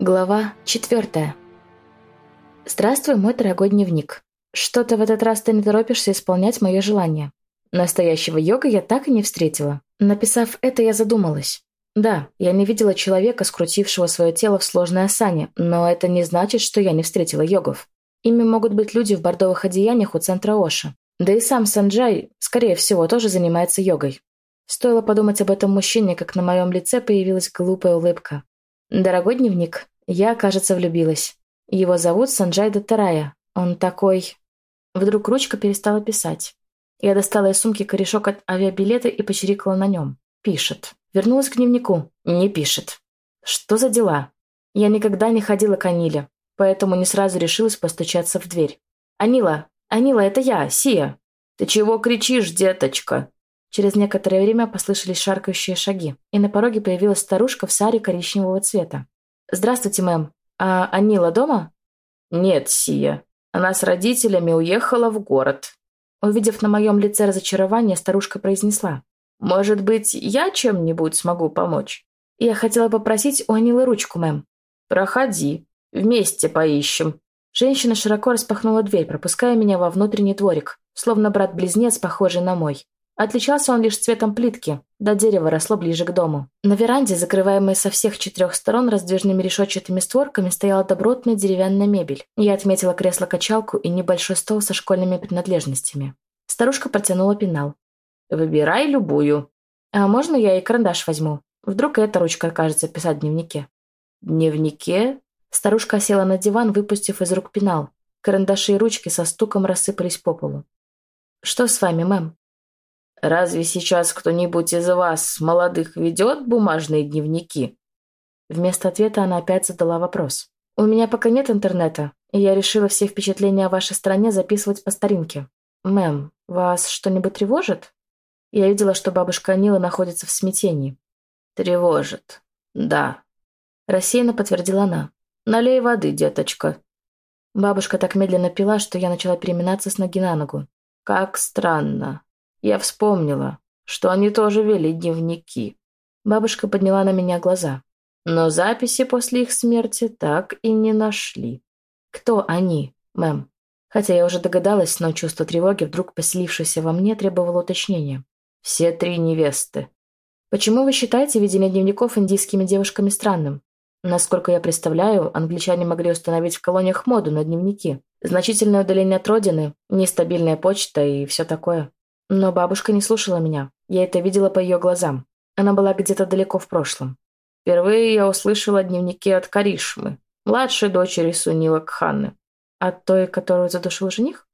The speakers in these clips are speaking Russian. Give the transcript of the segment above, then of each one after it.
Глава четвертая. Здравствуй, мой дорогой дневник. Что-то в этот раз ты не торопишься исполнять мое желание. Настоящего йога я так и не встретила. Написав это, я задумалась. Да, я не видела человека, скрутившего свое тело в сложной осане, но это не значит, что я не встретила йогов. Ими могут быть люди в бордовых одеяниях у центра Оши. Да и сам Санджай, скорее всего, тоже занимается йогой. Стоило подумать об этом мужчине, как на моем лице появилась глупая улыбка. Дорогой дневник, я, кажется, влюбилась. Его зовут Санджай Даттарая. Он такой... Вдруг ручка перестала писать. Я достала из сумки корешок от авиабилета и почирикала на нем. Пишет. Вернулась к дневнику. Не пишет. Что за дела? Я никогда не ходила к Аниле, поэтому не сразу решилась постучаться в дверь. «Анила! Анила, это я, Сия!» «Ты чего кричишь, деточка?» Через некоторое время послышались шаркающие шаги, и на пороге появилась старушка в саре коричневого цвета. «Здравствуйте, мэм. А Анила дома?» «Нет, Сия. Она с родителями уехала в город». Увидев на моем лице разочарование, старушка произнесла. «Может быть, я чем-нибудь смогу помочь?» «Я хотела попросить у Анилы ручку, мэм». «Проходи. Вместе поищем». Женщина широко распахнула дверь, пропуская меня во внутренний дворик, словно брат-близнец, похожий на мой. Отличался он лишь цветом плитки, до дерева росло ближе к дому. На веранде, закрываемой со всех четырех сторон раздвижными решетчатыми створками, стояла добротная деревянная мебель. Я отметила кресло-качалку и небольшой стол со школьными принадлежностями. Старушка протянула пенал. Выбирай любую. А можно я и карандаш возьму? Вдруг эта ручка окажется писать в дневнике. Дневнике? Старушка села на диван, выпустив из рук пенал. Карандаши и ручки со стуком рассыпались по полу. «Что с вами, мэм?» «Разве сейчас кто-нибудь из вас, молодых, ведет бумажные дневники?» Вместо ответа она опять задала вопрос. «У меня пока нет интернета, и я решила все впечатления о вашей стране записывать по старинке. Мэм, вас что-нибудь тревожит?» Я видела, что бабушка Анила находится в смятении. «Тревожит. Да». Рассеянно подтвердила она. «Налей воды, деточка». Бабушка так медленно пила, что я начала переминаться с ноги на ногу. «Как странно. Я вспомнила, что они тоже вели дневники». Бабушка подняла на меня глаза. Но записи после их смерти так и не нашли. «Кто они, мэм?» Хотя я уже догадалась, но чувство тревоги, вдруг поселившееся во мне, требовало уточнения. Все три невесты. Почему вы считаете видение дневников индийскими девушками странным? Насколько я представляю, англичане могли установить в колониях моду на дневники. Значительное удаление от родины, нестабильная почта и все такое. Но бабушка не слушала меня. Я это видела по ее глазам. Она была где-то далеко в прошлом. Впервые я услышала дневники от Каришмы, младшей дочери Сунила Кханны. От той, которую задушил жених?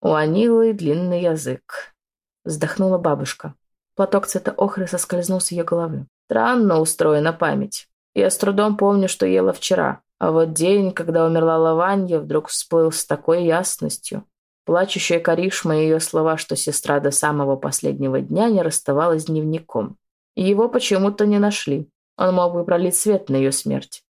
У Анилы длинный язык. Вздохнула бабушка. Платок цвета охры соскользнул с ее головы. Странно устроена память. Я с трудом помню, что ела вчера. А вот день, когда умерла Лаванья, вдруг всплыл с такой ясностью. Плачущая Каришма и ее слова, что сестра до самого последнего дня не расставалась с дневником. Его почему-то не нашли. Он мог бы пролить свет на ее смерть.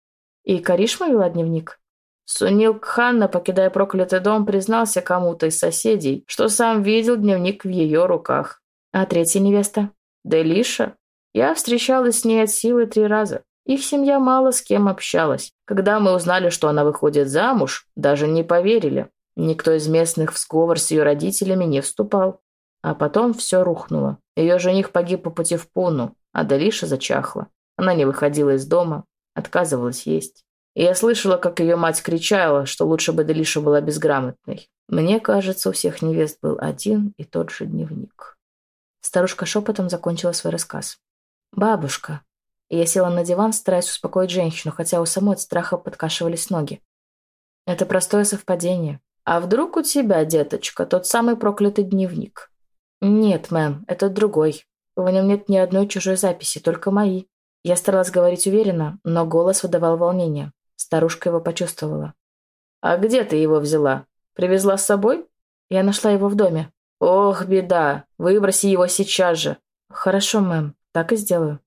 И Каришма вела дневник? Сунил Кханна, покидая проклятый дом, признался кому-то из соседей, что сам видел дневник в ее руках. А третья невеста? Делиша? Я встречалась с ней от силы три раза. Их семья мало с кем общалась. Когда мы узнали, что она выходит замуж, даже не поверили. Никто из местных в сговор с ее родителями не вступал. А потом все рухнуло. Ее жених погиб по пути в Пуну, а Далиша зачахла. Она не выходила из дома, отказывалась есть. И я слышала, как ее мать кричала, что лучше бы Делиша была безграмотной. Мне кажется, у всех невест был один и тот же дневник. Старушка шепотом закончила свой рассказ. «Бабушка». Я села на диван, стараясь успокоить женщину, хотя у самой от страха подкашивались ноги. «Это простое совпадение. А вдруг у тебя, деточка, тот самый проклятый дневник?» «Нет, мэм, это другой. В нем нет ни одной чужой записи, только мои». Я старалась говорить уверенно, но голос выдавал волнение. Старушка его почувствовала. «А где ты его взяла? Привезла с собой?» «Я нашла его в доме». «Ох, беда! Выброси его сейчас же!» «Хорошо, мэм, так и сделаю».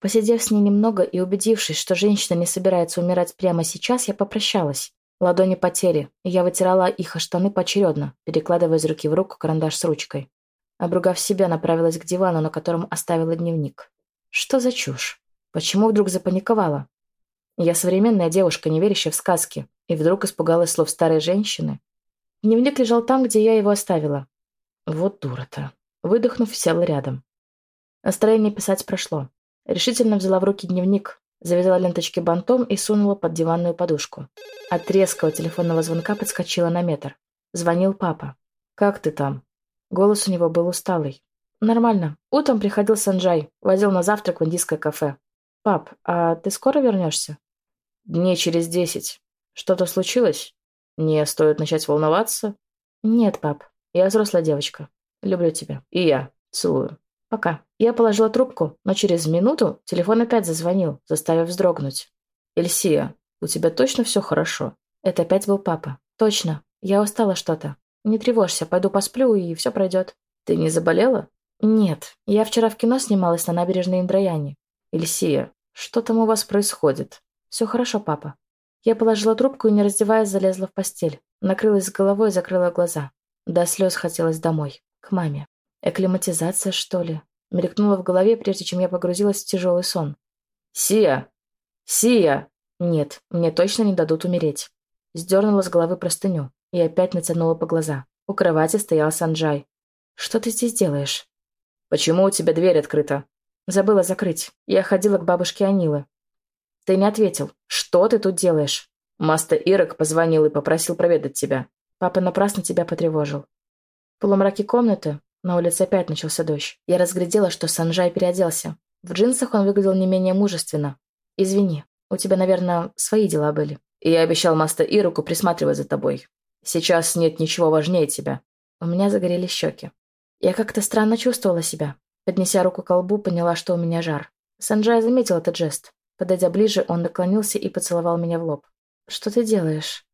Посидев с ней немного и убедившись, что женщина не собирается умирать прямо сейчас, я попрощалась. Ладони потери, и я вытирала их о штаны поочередно, перекладывая из руки в руку карандаш с ручкой. Обругав себя, направилась к дивану, на котором оставила дневник. Что за чушь? Почему вдруг запаниковала? Я современная девушка, не верящая в сказки, и вдруг испугалась слов старой женщины. Дневник лежал там, где я его оставила. Вот дура-то. Выдохнув, села рядом. Настроение писать прошло. Решительно взяла в руки дневник, завязала ленточки бантом и сунула под диванную подушку. От резкого телефонного звонка подскочила на метр. Звонил папа. «Как ты там?» Голос у него был усталый. «Нормально. Утром приходил Санджай, возил на завтрак в индийское кафе. Пап, а ты скоро вернешься?» Дней через десять. Что-то случилось? Не стоит начать волноваться? Нет, пап. Я взрослая девочка. Люблю тебя. И я. Целую. Пока. Я положила трубку, но через минуту телефон опять зазвонил, заставив вздрогнуть. «Эльсия, у тебя точно все хорошо?» Это опять был папа. «Точно. Я устала что-то. Не тревожься, пойду посплю, и все пройдет». «Ты не заболела?» «Нет. Я вчера в кино снималась на набережной Индраяни». «Эльсия, что там у вас происходит?» «Все хорошо, папа». Я положила трубку и, не раздеваясь, залезла в постель. Накрылась головой и закрыла глаза. До слез хотелось домой. К маме. Экклиматизация, что ли? Мелькнула в голове, прежде чем я погрузилась в тяжелый сон. «Сия! Сия!» «Нет, мне точно не дадут умереть». Сдернула с головы простыню и опять натянула по глаза. У кровати стоял Санджай. «Что ты здесь делаешь?» «Почему у тебя дверь открыта?» «Забыла закрыть. Я ходила к бабушке Анилы. Ты не ответил. Что ты тут делаешь? Маста Ирок позвонил и попросил проведать тебя. Папа напрасно тебя потревожил. В полумраке комнаты на улице опять начался дождь. Я разглядела, что Санжай переоделся. В джинсах он выглядел не менее мужественно. «Извини, у тебя, наверное, свои дела были». И я обещал Маста Ируку присматривать за тобой. Сейчас нет ничего важнее тебя. У меня загорели щеки. Я как-то странно чувствовала себя. Поднеся руку к колбу, поняла, что у меня жар. Санджай заметил этот жест. Подойдя ближе, он наклонился и поцеловал меня в лоб. «Что ты делаешь?»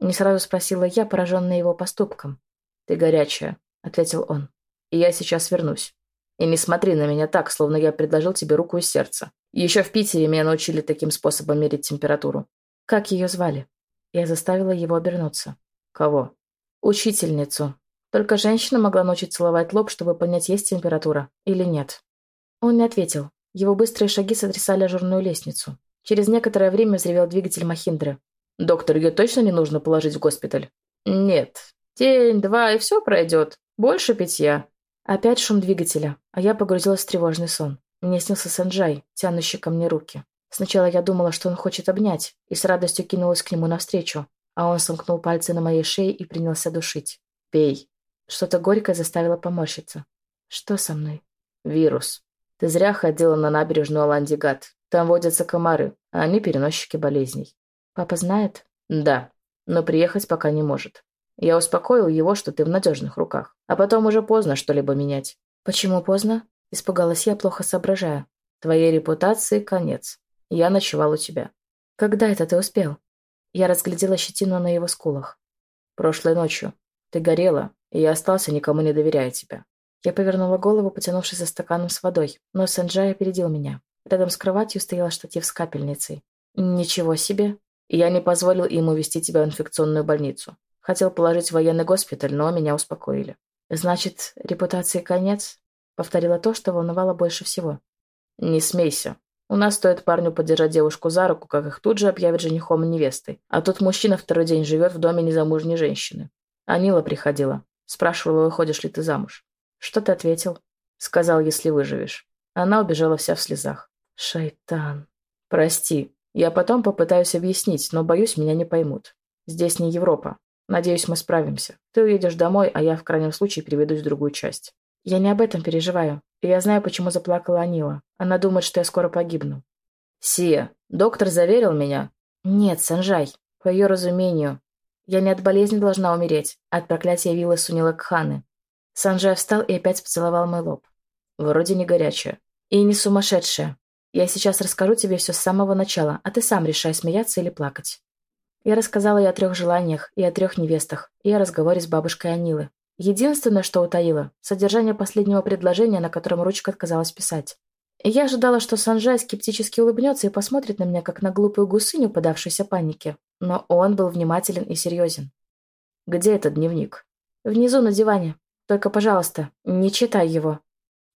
Не сразу спросила я, пораженная его поступком. «Ты горячая», — ответил он. «И я сейчас вернусь. И не смотри на меня так, словно я предложил тебе руку и сердце. Еще в Питере меня научили таким способом мерить температуру». «Как ее звали?» Я заставила его обернуться. «Кого?» «Учительницу. Только женщина могла научить целовать лоб, чтобы понять, есть температура или нет». Он не ответил, его быстрые шаги сотрясали ажурную лестницу. Через некоторое время взревел двигатель Махиндры. «Доктор, ее точно не нужно положить в госпиталь?» «Нет. День, два, и все пройдет. Больше питья». Опять шум двигателя, а я погрузилась в тревожный сон. Мне снился Санджай, тянущий ко мне руки. Сначала я думала, что он хочет обнять, и с радостью кинулась к нему навстречу, а он сомкнул пальцы на моей шее и принялся душить. «Пей». Что-то горькое заставило поморщиться. «Что со мной?» «Вирус. Ты зря ходила на набережную Аландигат. Там водятся комары, а они переносчики болезней. Папа знает? Да, но приехать пока не может. Я успокоил его, что ты в надежных руках. А потом уже поздно что-либо менять. Почему поздно? Испугалась я, плохо соображая. Твоей репутации конец. Я ночевал у тебя. Когда это ты успел? Я разглядела щетину на его скулах. Прошлой ночью. Ты горела, и я остался, никому не доверяя тебя. Я повернула голову, потянувшись за стаканом с водой, но Сэнджай опередил меня. Рядом с кроватью стоял штатив с капельницей. «Ничего себе!» Я не позволил ему вести тебя в инфекционную больницу. Хотел положить в военный госпиталь, но меня успокоили. «Значит, репутации конец?» Повторила то, что волновало больше всего. «Не смейся. У нас стоит парню подержать девушку за руку, как их тут же объявят женихом и невестой. А тут мужчина второй день живет в доме незамужней женщины. Анила приходила. Спрашивала, выходишь ли ты замуж. «Что ты ответил?» «Сказал, если выживешь». Она убежала вся в слезах. «Шайтан». «Прости. Я потом попытаюсь объяснить, но, боюсь, меня не поймут. Здесь не Европа. Надеюсь, мы справимся. Ты уедешь домой, а я в крайнем случае переведусь в другую часть». «Я не об этом переживаю. И я знаю, почему заплакала Анила. Она думает, что я скоро погибну». «Сия, доктор заверил меня?» «Нет, Санжай. По ее разумению. Я не от болезни должна умереть, а от проклятия виллы Сунила Кханы. Санджай встал и опять поцеловал мой лоб. Вроде не горячая. И не сумасшедшая. Я сейчас расскажу тебе все с самого начала, а ты сам решай, смеяться или плакать. Я рассказала и о трех желаниях, и о трех невестах, и о разговоре с бабушкой Анилы. Единственное, что утаила – содержание последнего предложения, на котором ручка отказалась писать. Я ожидала, что Санджай скептически улыбнется и посмотрит на меня, как на глупую гусыню, подавшейся панике. Но он был внимателен и серьезен. «Где этот дневник?» «Внизу на диване. Только, пожалуйста, не читай его».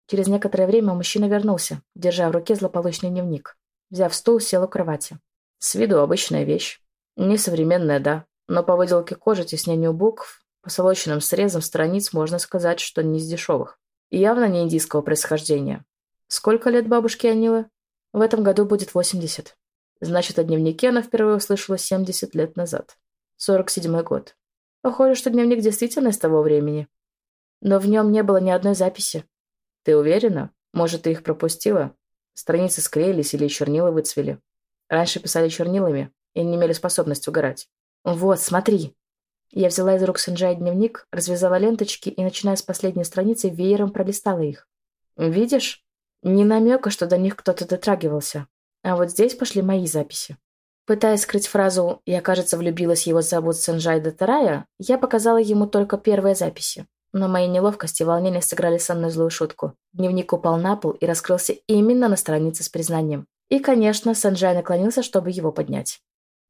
Через некоторое время мужчина вернулся, держа в руке злополучный дневник. Взяв стул, сел у кровати. С виду обычная вещь. Несовременная, да, но по выделке кожи, теснению букв, по солоченным срезам страниц можно сказать, что не из дешевых. И явно не индийского происхождения. Сколько лет бабушке Анилы? В этом году будет 80. Значит, о дневнике она впервые услышала 70 лет назад. 47 год. Похоже, что дневник действительно из того времени. Но в нем не было ни одной записи. Ты уверена? Может, ты их пропустила? Страницы склеились или чернила выцвели. Раньше писали чернилами и не имели способность угорать. Вот, смотри. Я взяла из рук Синджая дневник, развязала ленточки и, начиная с последней страницы, веером пролистала их. Видишь? Ни намека, что до них кто-то дотрагивался. А вот здесь пошли мои записи. Пытаясь скрыть фразу «я, кажется, влюбилась, его зовут Санджай Датарая», я показала ему только первые записи. Но мои неловкости и волнения сыграли со мной злую шутку. Дневник упал на пол и раскрылся именно на странице с признанием. И, конечно, Санджай наклонился, чтобы его поднять.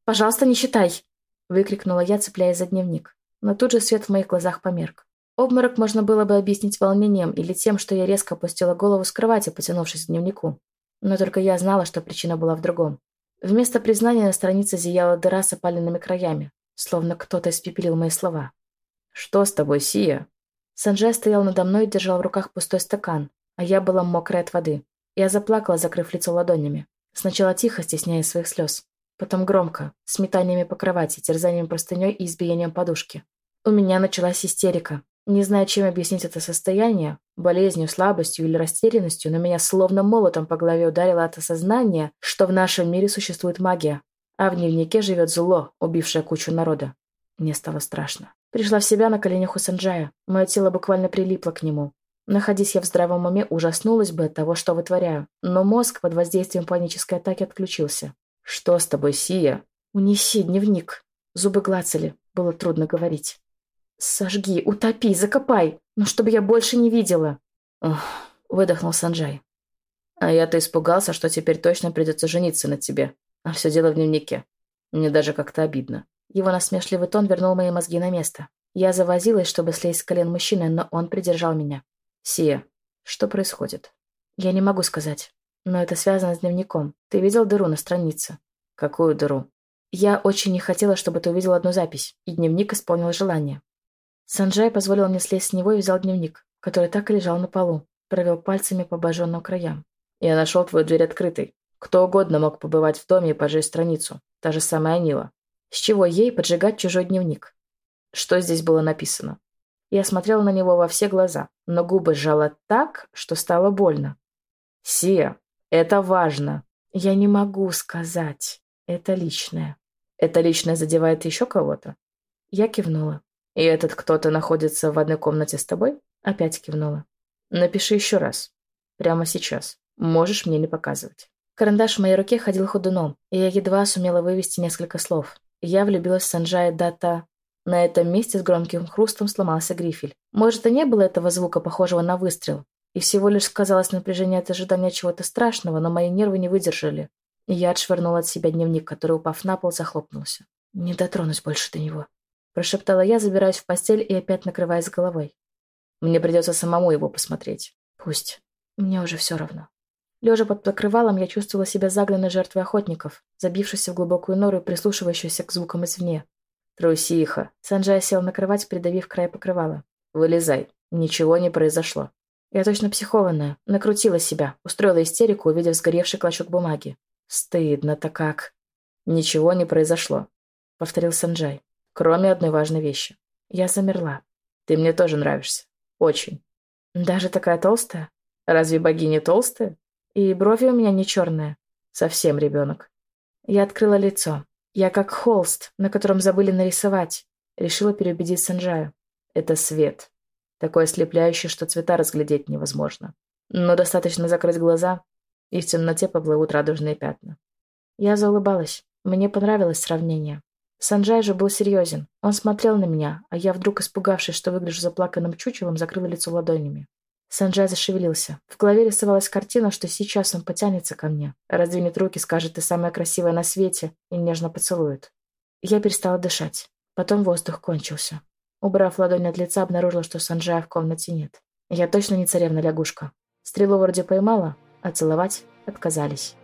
«Пожалуйста, не считай!» – выкрикнула я, цепляясь за дневник. Но тут же свет в моих глазах померк. Обморок можно было бы объяснить волнением или тем, что я резко опустила голову с кровати, потянувшись к дневнику. Но только я знала, что причина была в другом. Вместо признания на странице зияла дыра с опаленными краями, словно кто-то испепелил мои слова. «Что с тобой, Сия?» Санджай стоял надо мной и держал в руках пустой стакан, а я была мокрая от воды. Я заплакала, закрыв лицо ладонями. Сначала тихо, стесняя своих слез. Потом громко, с метаниями по кровати, терзанием простыней и избиением подушки. У меня началась истерика. Не знаю, чем объяснить это состояние, болезнью, слабостью или растерянностью, но меня словно молотом по голове ударило от осознания, что в нашем мире существует магия, а в дневнике живет зло, убившее кучу народа. Мне стало страшно. Пришла в себя на коленях у Санджая. Мое тело буквально прилипло к нему. Находясь я в здравом уме, ужаснулась бы от того, что вытворяю. Но мозг под воздействием панической атаки отключился. «Что с тобой, Сия?» «Унеси дневник». Зубы глацали. Было трудно говорить. «Сожги, утопи, закопай, но чтобы я больше не видела!» Ох, выдохнул Санджай. «А я-то испугался, что теперь точно придется жениться на тебе. А все дело в дневнике. Мне даже как-то обидно». Его насмешливый тон вернул мои мозги на место. Я завозилась, чтобы слезть с колен мужчины, но он придержал меня. «Сия, что происходит?» «Я не могу сказать. Но это связано с дневником. Ты видел дыру на странице?» «Какую дыру?» «Я очень не хотела, чтобы ты увидел одну запись, и дневник исполнил желание. Санджай позволил мне слезть с него и взял дневник, который так и лежал на полу, провел пальцами по обожженным краям. «Я нашел твою дверь открытой. Кто угодно мог побывать в доме и поджечь страницу. Та же самая Нила. С чего ей поджигать чужой дневник? Что здесь было написано?» Я смотрела на него во все глаза, но губы сжала так, что стало больно. «Сия, это важно!» «Я не могу сказать. Это личное». «Это личное задевает еще кого-то?» Я кивнула. «И этот кто-то находится в одной комнате с тобой?» Опять кивнула. «Напиши еще раз. Прямо сейчас. Можешь мне не показывать». Карандаш в моей руке ходил ходуном, и я едва сумела вывести несколько слов. Я влюбилась в Санджая Дата. На этом месте с громким хрустом сломался грифель. Может, и не было этого звука, похожего на выстрел. И всего лишь сказалось напряжение от ожидания чего-то страшного, но мои нервы не выдержали. И я отшвырнула от себя дневник, который, упав на пол, захлопнулся. Не дотронусь больше до него. Прошептала я, забираясь в постель и опять накрываясь головой. Мне придется самому его посмотреть. Пусть. Мне уже все равно. Лежа под покрывалом, я чувствовала себя загнанной жертвой охотников, забившейся в глубокую нору и прислушивающейся к звукам извне. «Трусиха!» Санджай сел на кровать, придавив край покрывала. «Вылезай. Ничего не произошло». Я точно психованная. Накрутила себя, устроила истерику, увидев сгоревший клочок бумаги. «Стыдно-то как!» «Ничего не произошло», — повторил Санджай. Кроме одной важной вещи. Я замерла. Ты мне тоже нравишься. Очень. Даже такая толстая? Разве богиня толстая? И брови у меня не черные. Совсем ребенок. Я открыла лицо. Я как холст, на котором забыли нарисовать. Решила переубедить Санджаю. Это свет. Такой ослепляющий, что цвета разглядеть невозможно. Но достаточно закрыть глаза, и в темноте поплывут радужные пятна. Я заулыбалась. Мне понравилось сравнение. Санджай же был серьезен. Он смотрел на меня, а я, вдруг испугавшись, что выгляжу заплаканным чучелом, закрыла лицо ладонями. Санджай зашевелился. В голове рисовалась картина, что сейчас он потянется ко мне, раздвинет руки, скажет «ты самая красивая на свете» и нежно поцелует. Я перестала дышать. Потом воздух кончился. Убрав ладонь от лица, обнаружила, что Санджая в комнате нет. Я точно не царевна-лягушка. Стрелу вроде поймала, а целовать отказались.